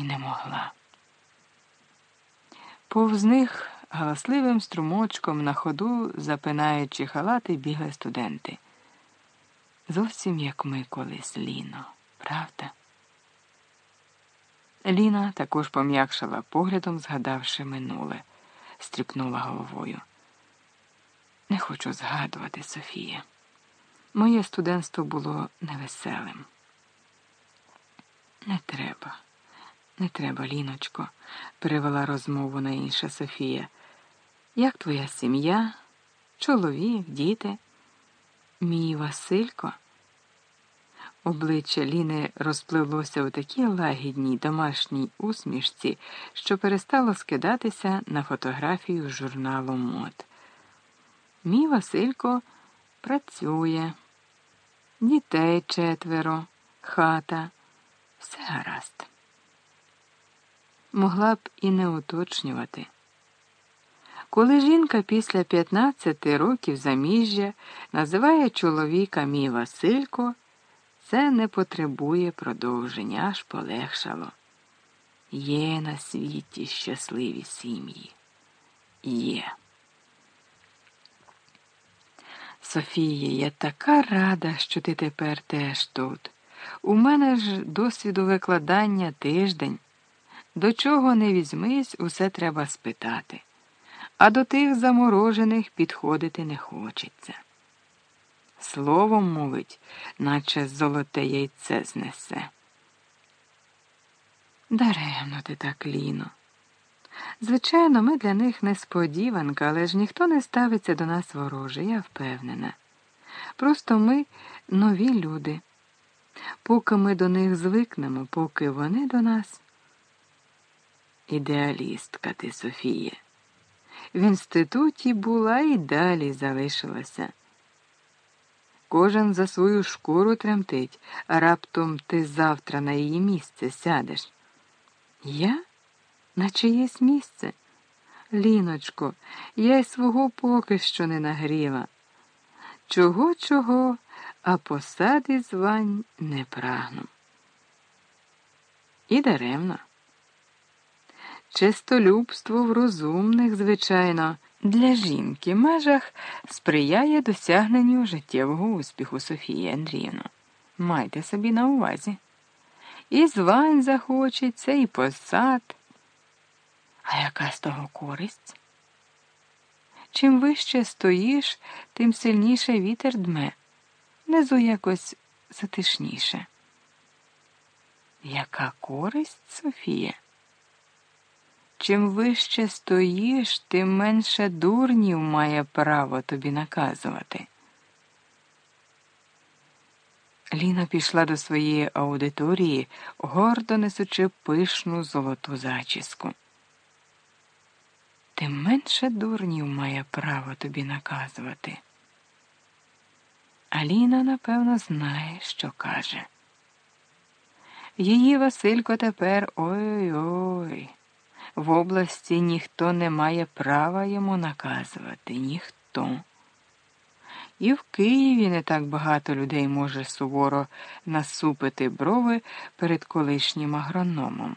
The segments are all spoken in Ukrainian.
і не могла. Повз них галасливим струмочком на ходу, запинаючи халати, бігли студенти. Зовсім як ми колись, Ліно, правда? Ліна також пом'якшала поглядом, згадавши минуле, стріпнула головою. Не хочу згадувати, Софія. Моє студентство було невеселим. Не треба, не треба, Ліночко, перевела розмову на інше Софія. Як твоя сім'я, чоловік, діти? Мій Василько? Обличчя Ліни розпливлося у такій лагідній домашній усмішці, що перестало скидатися на фотографію журналу мод. Мій Василько працює, дітей четверо, хата, все гаразд. Могла б і не уточнювати. Коли жінка після 15 років заміжжя називає чоловіка мій Василько, це не потребує продовження, аж полегшало. Є на світі щасливі сім'ї. Є. Софія, я така рада, що ти тепер теж тут. У мене ж досвіду викладання тиждень. До чого не візьмись, усе треба спитати, а до тих заморожених підходити не хочеться. Словом мовить, наче золоте яйце знесе. Даремно ти так, Ліно. Звичайно, ми для них несподіванка, але ж ніхто не ставиться до нас вороже, я впевнена. Просто ми нові люди. Поки ми до них звикнемо, поки вони до нас. Ідеалістка ти, Софія. В інституті була і далі залишилася. Кожен за свою шкуру тремтить, а раптом ти завтра на її місце сядеш. Я? На чиєсь місце? Ліночко, я й свого поки що не нагріла. Чого, чого, а посади звань не прагну. І даремно. Чистолюбство в розумних, звичайно, для жінки межах сприяє досягненню життєвого успіху Софії Андріївну. Майте собі на увазі. І звань захочеться, і посад. А яка з того користь? Чим вище стоїш, тим сильніше вітер дме, внизу якось затишніше. Яка користь, Софія? Чим вище стоїш, тим менше дурнів має право тобі наказувати. Ліна пішла до своєї аудиторії, гордо несучи пишну золоту зачіску. Тим менше дурнів має право тобі наказувати. Аліна, напевно, знає, що каже. Її Василько тепер ой-ой. В області ніхто не має права йому наказувати, ніхто. І в Києві не так багато людей може суворо насупити брови перед колишнім агрономом.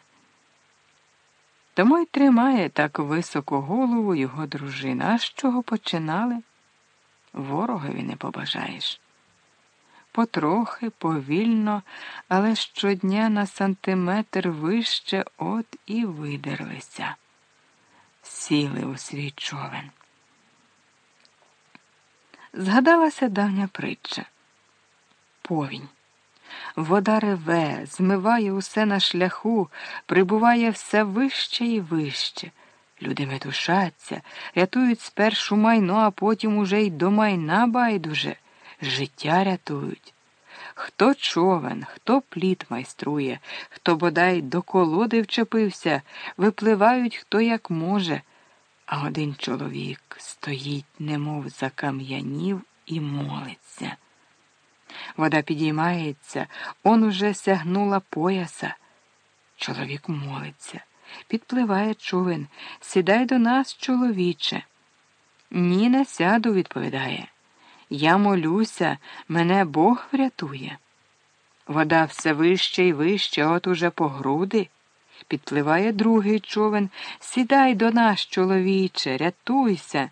Тому й тримає так високо голову його дружина. А з чого починали? Ворогові не побажаєш. Потрохи, повільно, але щодня на сантиметр вище от і видерлися, сіли у свій човен. Згадалася давня притча. Повінь. Вода реве, змиває усе на шляху, прибуває все вище і вище. Люди метушаться, рятують спершу майно, а потім уже й до майна байдуже, життя рятують. Хто човен, хто пліт майструє, хто бодай до колоди вчепився, випливають хто як може. А один чоловік стоїть, немов закам'янів, і молиться. Вода підіймається, он уже сягнула пояса. Чоловік молиться, підпливає човен. Сідай до нас, чоловіче. Ні, не сяду, відповідає. Я молюся, мене Бог врятує. Вода все вище і вище, от уже по груди. Підпливає другий човен. Сідай до нас, чоловіче, рятуйся.